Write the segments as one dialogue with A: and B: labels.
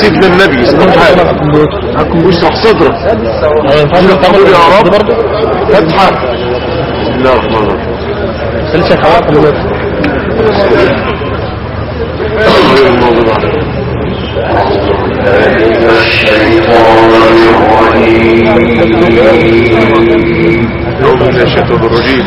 A: سيدنا النبي واشرح صدرك قول يا رب. فتحة. بسم الله الرحمن الرحيم غير من الشيطان الرجيم.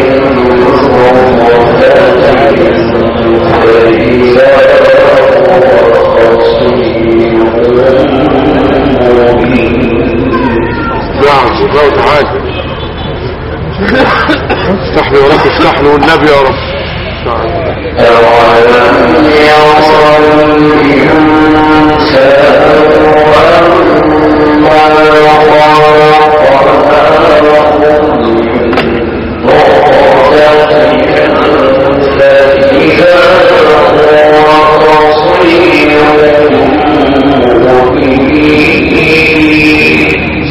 A: لي والنبي يا رب.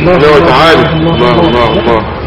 A: الله تعالى الله الله الله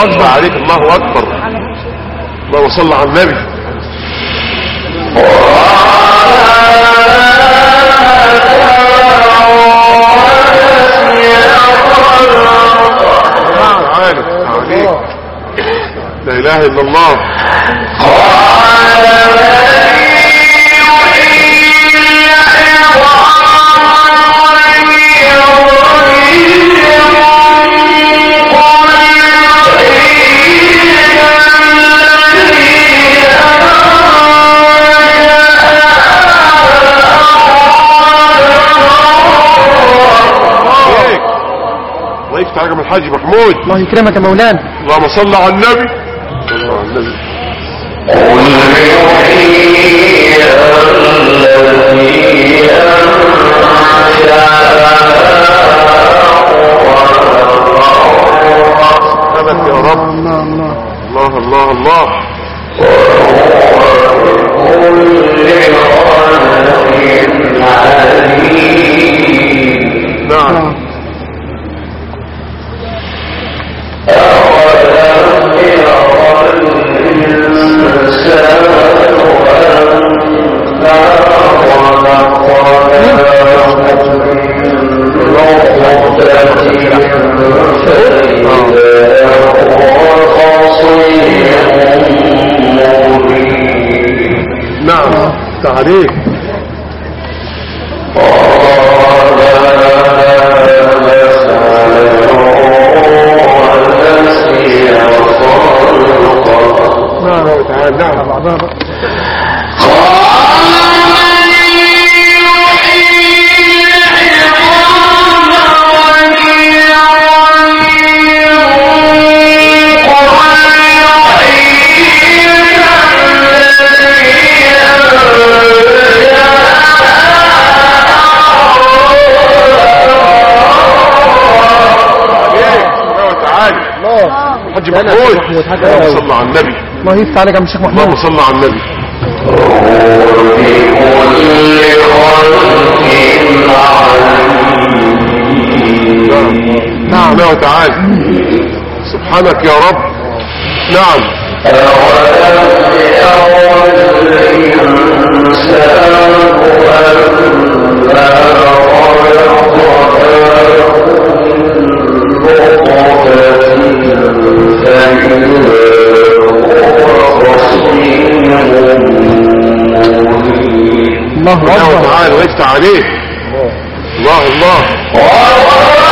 A: نعم أكبر. عليك الله أكبر. اللهم صل على النبي. عليك لا إله إلا الله. عليك من الحاج محمود.
B: الله يكرمك يا مولانا.
A: اللهم صل على النبي. صل على النبي ثبت
B: الله يفتح عليك يا عم الشيخ
A: اللهم
B: محمود
A: صل على النبي.
B: نعم.
A: سبحانه وتعالى سبحانك يا رب. نعم.
B: الله
A: سبحانه وتعالى ويفتح عليه. الله الله. عليك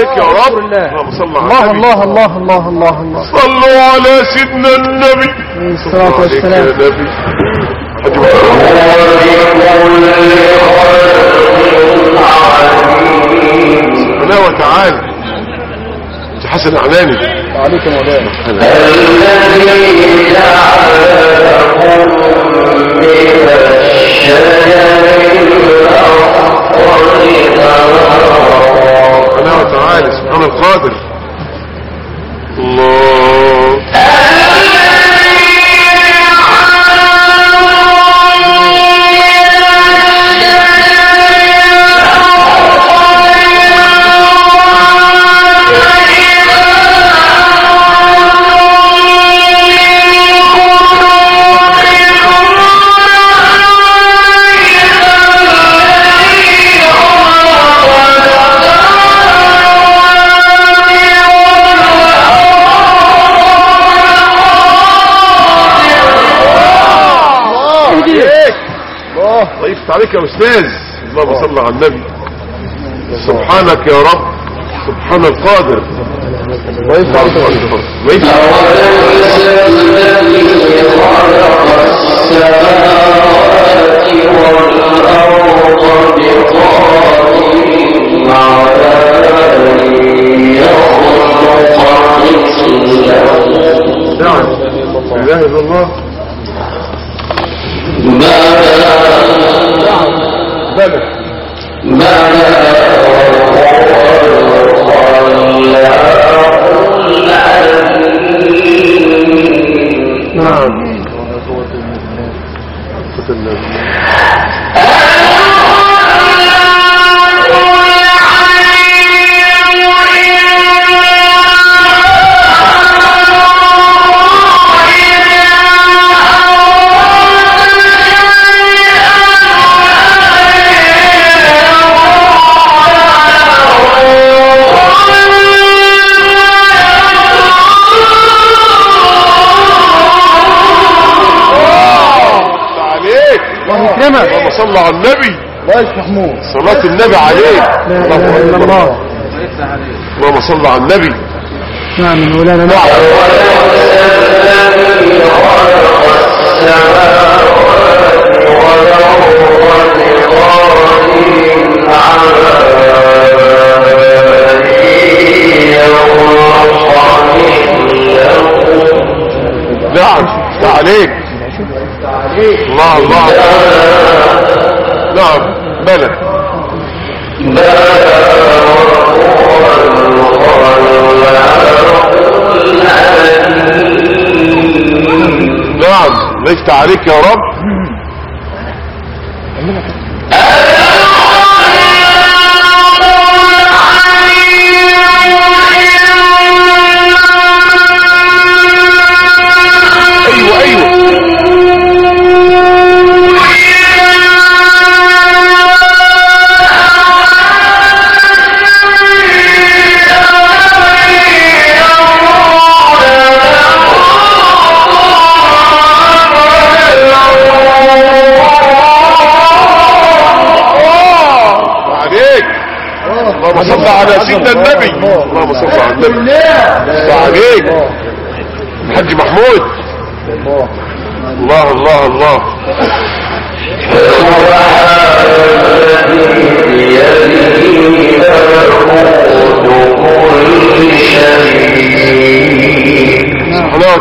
B: عليك يا
A: رب.
B: الله.
A: اللهم صل على
B: الله
A: النبي.
B: الله الله الله الله الله.
A: صلوا على سيدنا النبي.
B: الصلاة والسلام.
A: نبي. حاج محمد. سبحانه وتعالى. انت حسن اعلاني.
B: عليك يا مولانا
A: سبحانه وتعالى سبحان القادر. الله. يفتح عليك يا أستاذ؟ اللهم صل على النبي. سبحانك يا رب. سبحان القادر. ويفتح عليك ويفتح نعم. لا إله إلا الله. بدل
B: الله يفتح محمود.
A: صلاة النبي عليك
B: لا إله إلا الله
A: اللهم صل على النبي.
B: نعم يا مولانا نعم
A: نعم عليك الله الله. نعم. بلى نعم يفتح عليك يا رب.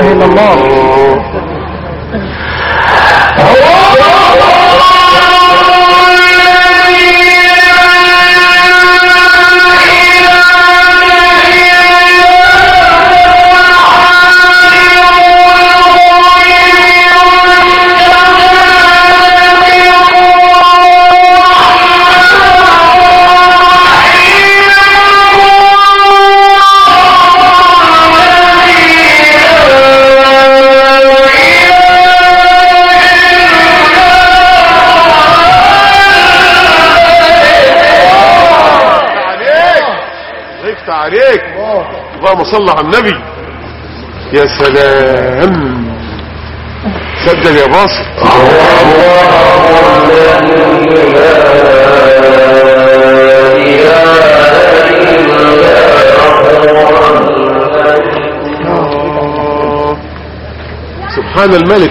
A: إله إلا الله. اللهم صل على النبي يا سلام سجل يا آه. سبحان الملك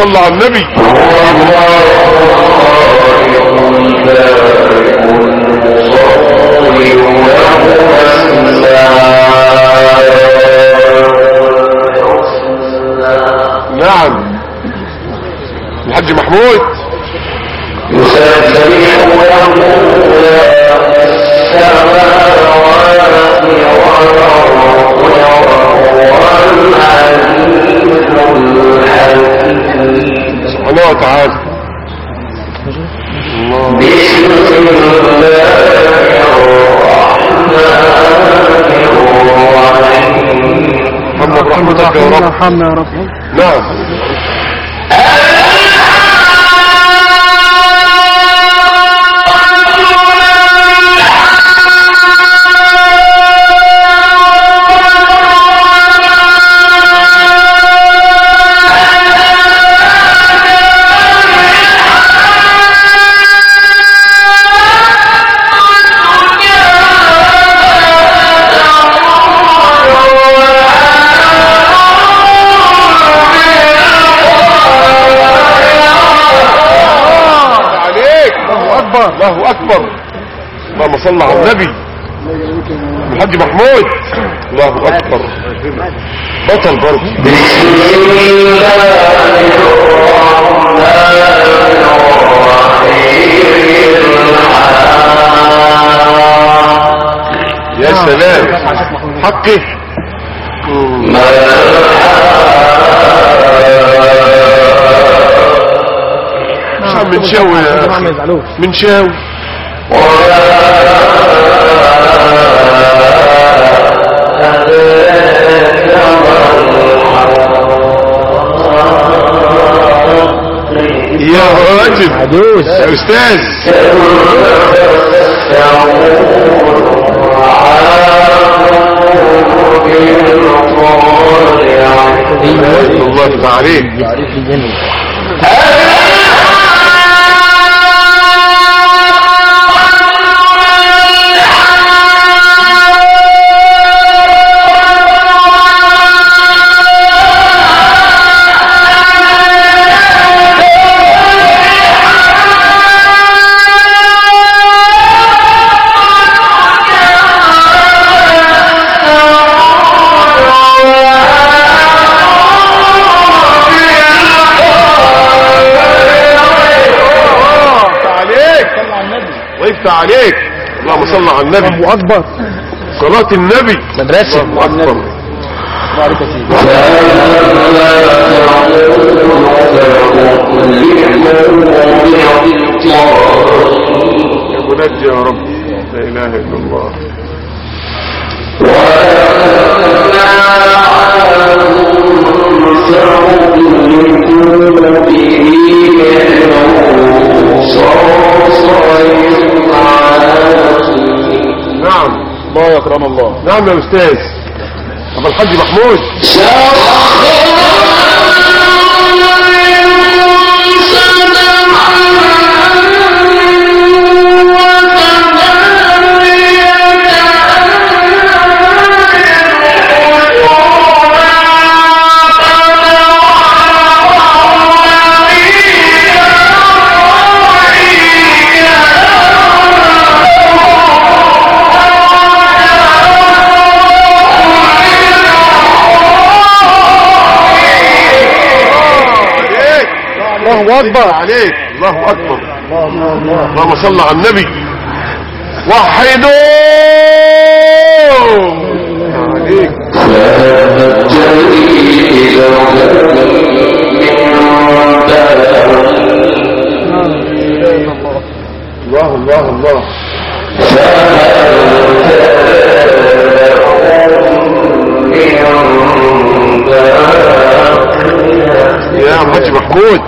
A: اللهم صل على النبي نعم. الحاج محمود. سبحانه وتعالى الله محمد رحمتك يا رب.
B: ارحمنا يا رب
A: نعم. اللهم صل على النبي. الحاج محمود. الله أكبر. بطل برضه. يا سلام. حقه. مش عم منشاوي يا
B: ما. يزعلوش
A: منشاوي يا راجل
B: عجوز
A: يا أستاذ. الله يفتح عليك. النبي
B: أكبر.
A: صلاة النبي.
B: مدرسة.
A: الله أكبر. منجي يا رب. لا إله إلا الله. نعم يا أستاذ. أبو الحاج محمود.
B: الله أكبر.
A: عليك. الله أكبر.
B: الله الله الله
A: اللهم صل على النبي. وحدوا عليك. الله الله الله. يا حاج محمود.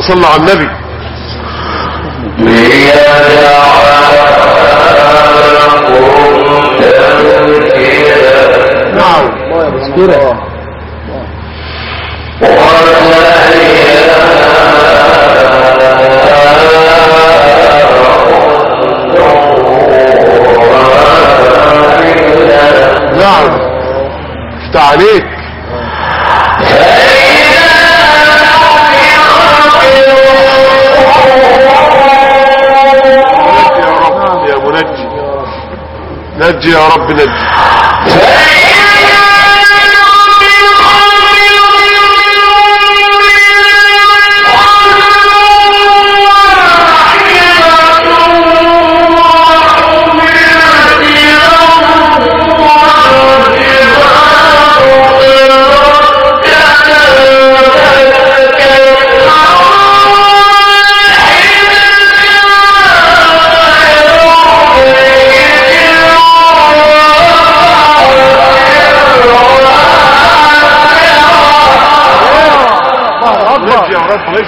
A: صل على النبي. نجي يا رب. نجي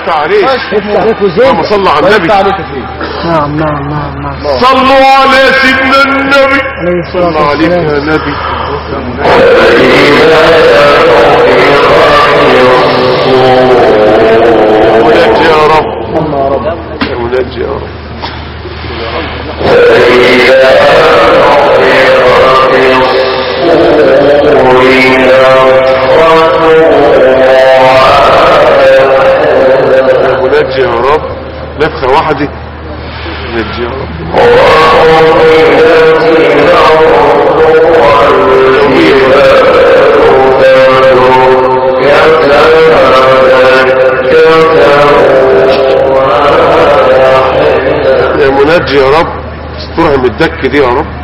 C: يفتح عليك
A: افتح عليك وزين
C: اللهم صل على النبي.
A: افتح عليك يا سيدي نعم نعم نعم نعم.
C: صلوا على سيدنا النبي.
A: عليه
C: عليك يا نبي. ونجي يا رب. ونجي يا رب. ونجي يا رب نفخة واحدة ونجي يا رب. يا منجي يا رب استرها من الدك دي يا رب.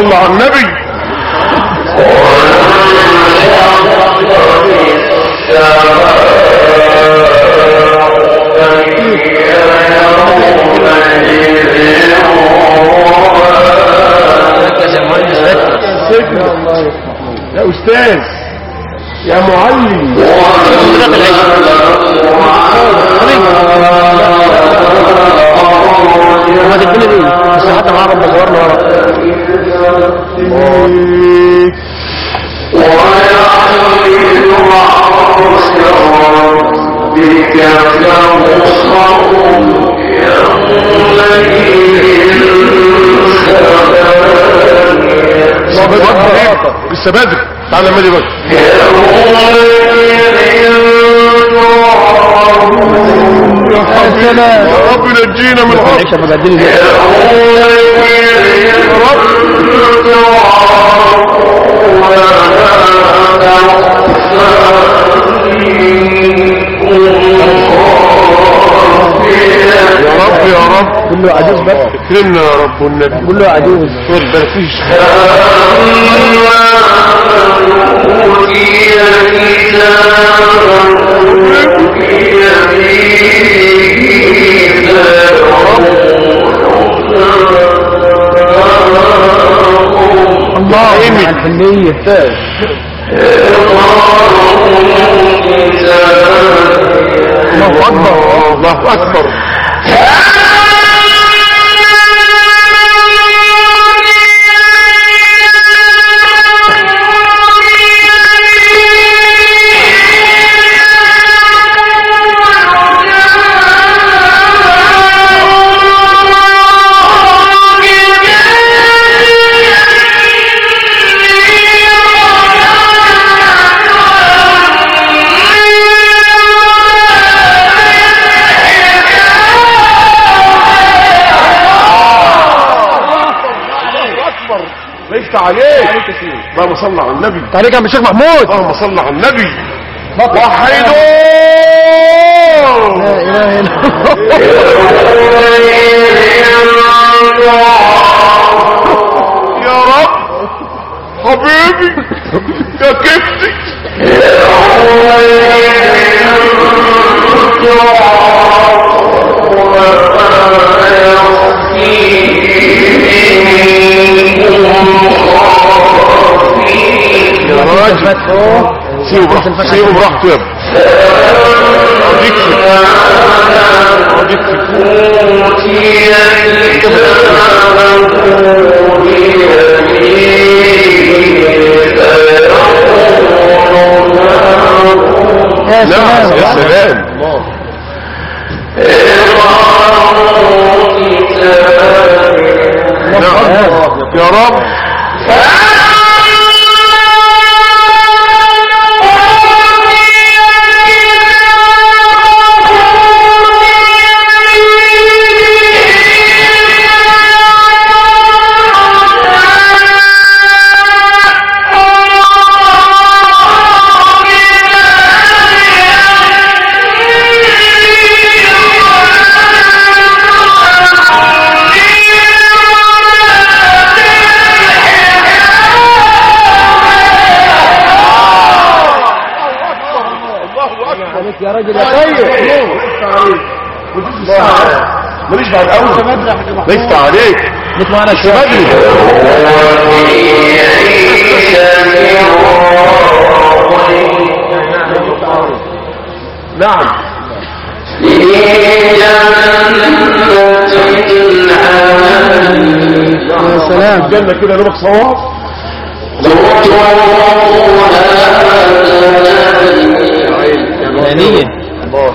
C: اللهم صل على النبي. يا أستاذ. يا معلم.
A: ما تديني ليه بس حتى مع رب
C: لسه بدري. تعالى مالي بقى
A: السلام
C: يا رب نجينا من
A: ليه
C: يا رب يا رب.
A: كله عجوز بقى
C: اكرمنا يا رب والنبي
A: كله عجوز
C: ربنا فيش.
A: الله. مع الحنية
C: الله أكبر. الله أكبر. يفتح عليك اللهم صل على النبي.
A: تعليق يا عم الشيخ محمود.
C: اللهم صل على النبي.
A: لا
C: وحيدوا
A: إله إلا
C: يا رب. حبيبي. يا كفتي يا راجل سيبه براحته سيبه براحته يا نعم يا
A: سلام.
C: سلام نعم يا
A: ليس عليك
B: مت معنا
A: مش بدري نعم
B: يا سلام
A: جنة كده نبقى صواب.
B: ثانية
A: الله.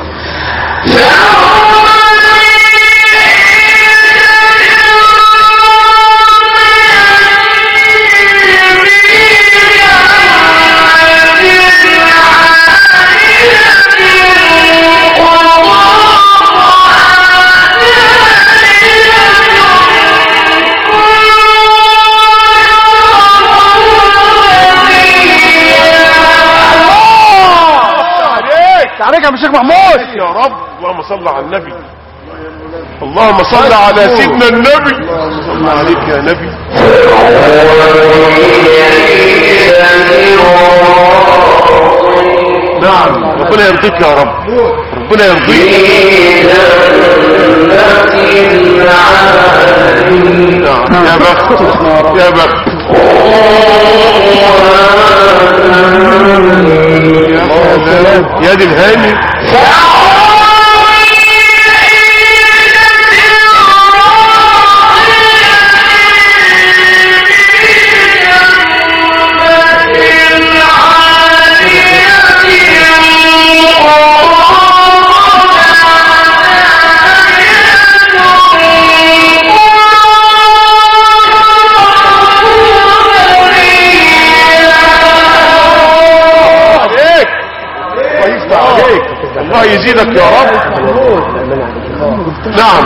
B: يا شيخ محمود.
A: يا رب اللهم صل على النبي. اللهم صل على سيدنا النبي. صل عليك يا نبي. نعم ربنا يرضيك يا رب. ربنا يرضيك. نعم يا بخت. يا بخت. يا دي الهاني يزيدك يا رب. نعم.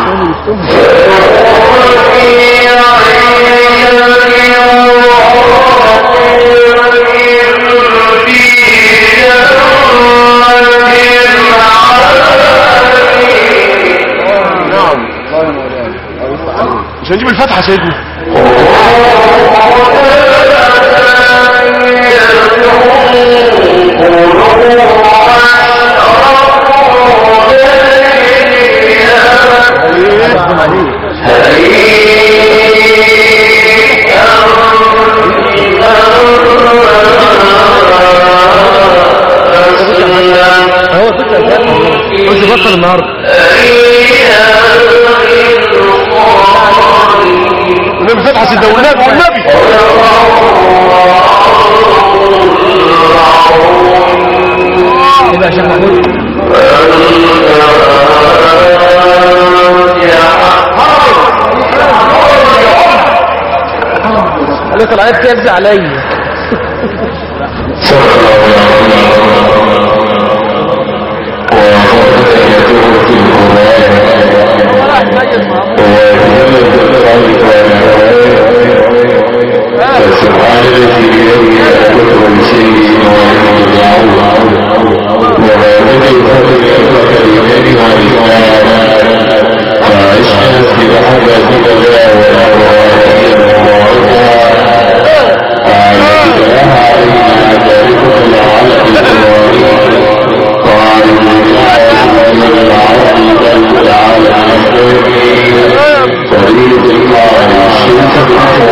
A: نعم. مش هنجيب الفتحة سيدنا.
B: قالت العيب ترجع عليا.
D: سبحان الذي بيده كل شيء الله. أعلمك